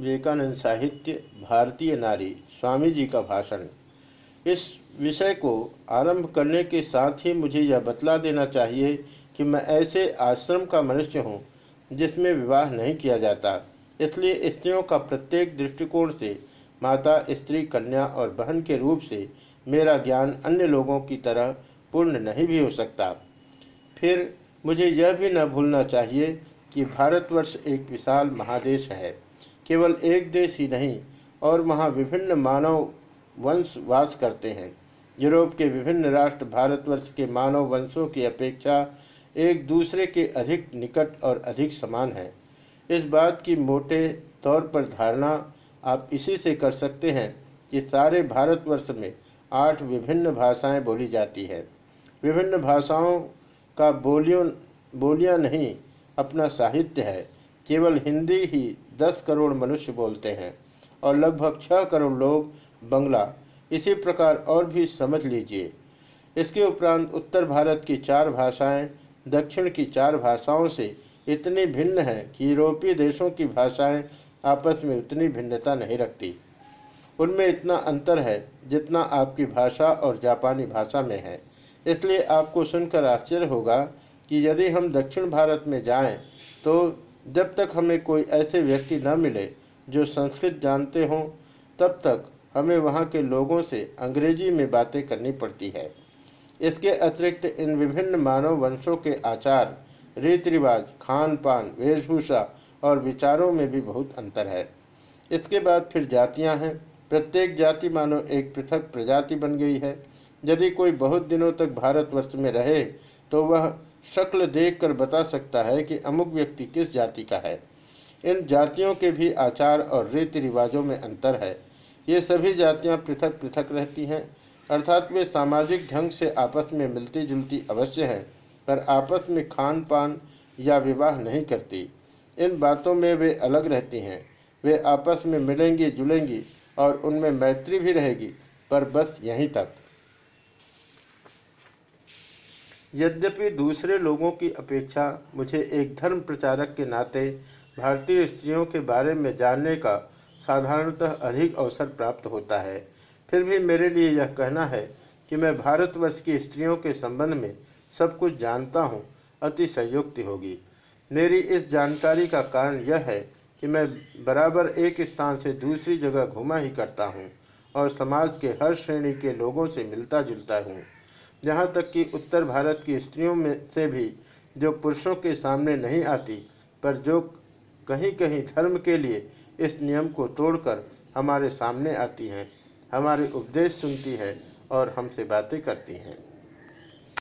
विवेकानंद साहित्य, भारतीय नारी स्वामी जी का भाषण। इस विषय को आरंभ करने के साथ ही मुझे यह बतला देना चाहिए कि मैं ऐसे आश्रम का मनुष्य हूँ, जिसमें विवाह नहीं किया जाता। इसलिए स्त्रियों का प्रत्येक दृष्टिकोण से, माता, स्त्री, कन्या और बहन के रूप से मेरा ज्ञान अन्य लोगों की तरह पूर्ण नहीं भी हो सकता। फिर मुझे यह भी न भूलना चाहिए कि भारतवर्ष एक विशाल महादेश है। केवल एक देश ही नहीं, और वहाँ विभिन्न मानव वंश वास करते हैं। यूरोप के विभिन्न राष्ट्र भारतवर्ष के मानव वंशों की अपेक्षा एक दूसरे के अधिक निकट और अधिक समान है। इस बात की मोटे तौर पर धारणा आप इसी से कर सकते हैं कि सारे भारतवर्ष में आठ विभिन्न भाषाएँ बोली जाती है। विभिन्न भाषाओं का बोलियों, बोलियाँ नहीं, अपना साहित्य है। केवल हिंदी ही दस करोड़ मनुष्य बोलते हैं और लगभग छः करोड़ लोग बंगला। इसी प्रकार और भी समझ लीजिए। इसके उपरांत उत्तर भारत की चार भाषाएँ, दक्षिण की चार भाषाओं से इतनी भिन्न है कि यूरोपीय देशों की भाषाएँ आपस में उतनी भिन्नता नहीं रखती। उनमें इतना अंतर है जितना आपकी भाषा और जापानी भाषा में है। इसलिए आपको सुनकर आश्चर्य होगा कि यदि हम दक्षिण भारत में जाएँ तो जब तक हमें कोई ऐसे व्यक्ति न मिले जो संस्कृत जानते हों, तब तक हमें वहाँ के लोगों से अंग्रेज़ी में बातें करनी पड़ती है। इसके अतिरिक्त इन विभिन्न मानव वंशों के आचार रीति रिवाज खान पान वेशभूषा और विचारों में भी बहुत अंतर है। इसके बाद फिर जातियाँ हैं। प्रत्येक जाति मानो एक पृथक प्रजाति बन गई है। यदि कोई बहुत दिनों तक भारतवर्ष में रहे तो वह शक्ल देखकर बता सकता है कि अमुक व्यक्ति किस जाति का है। इन जातियों के भी आचार और रीति रिवाजों में अंतर है। ये सभी जातियाँ पृथक पृथक रहती हैं, अर्थात वे सामाजिक ढंग से आपस में मिलती जुलती अवश्य हैं, पर आपस में खान पान या विवाह नहीं करती। इन बातों में वे अलग रहती हैं। वे आपस में मिलेंगी जुलेंगी और उनमें मैत्री भी रहेगी, पर बस यहीं तक। यद्यपि दूसरे लोगों की अपेक्षा मुझे एक धर्म प्रचारक के नाते भारतीय स्त्रियों के बारे में जानने का साधारणतः अधिक अवसर प्राप्त होता है। फिर भी मेरे लिए यह कहना है कि मैं भारतवर्ष की स्त्रियों के संबंध में सब कुछ जानता हूँ, अति संयुक्ति होगी। मेरी इस जानकारी का कारण यह है कि मैं बराबर एक स्थान से दूसरी जगह घुमा ही करता हूँ और समाज के हर श्रेणी के लोगों से मिलता जुलता हूँ। यहाँ तक कि उत्तर भारत की स्त्रियों में से भी जो पुरुषों के सामने नहीं आती, पर जो कहीं कहीं धर्म के लिए इस नियम को तोड़कर हमारे सामने आती हैं, हमारे उपदेश सुनती है और हमसे बातें करती हैं।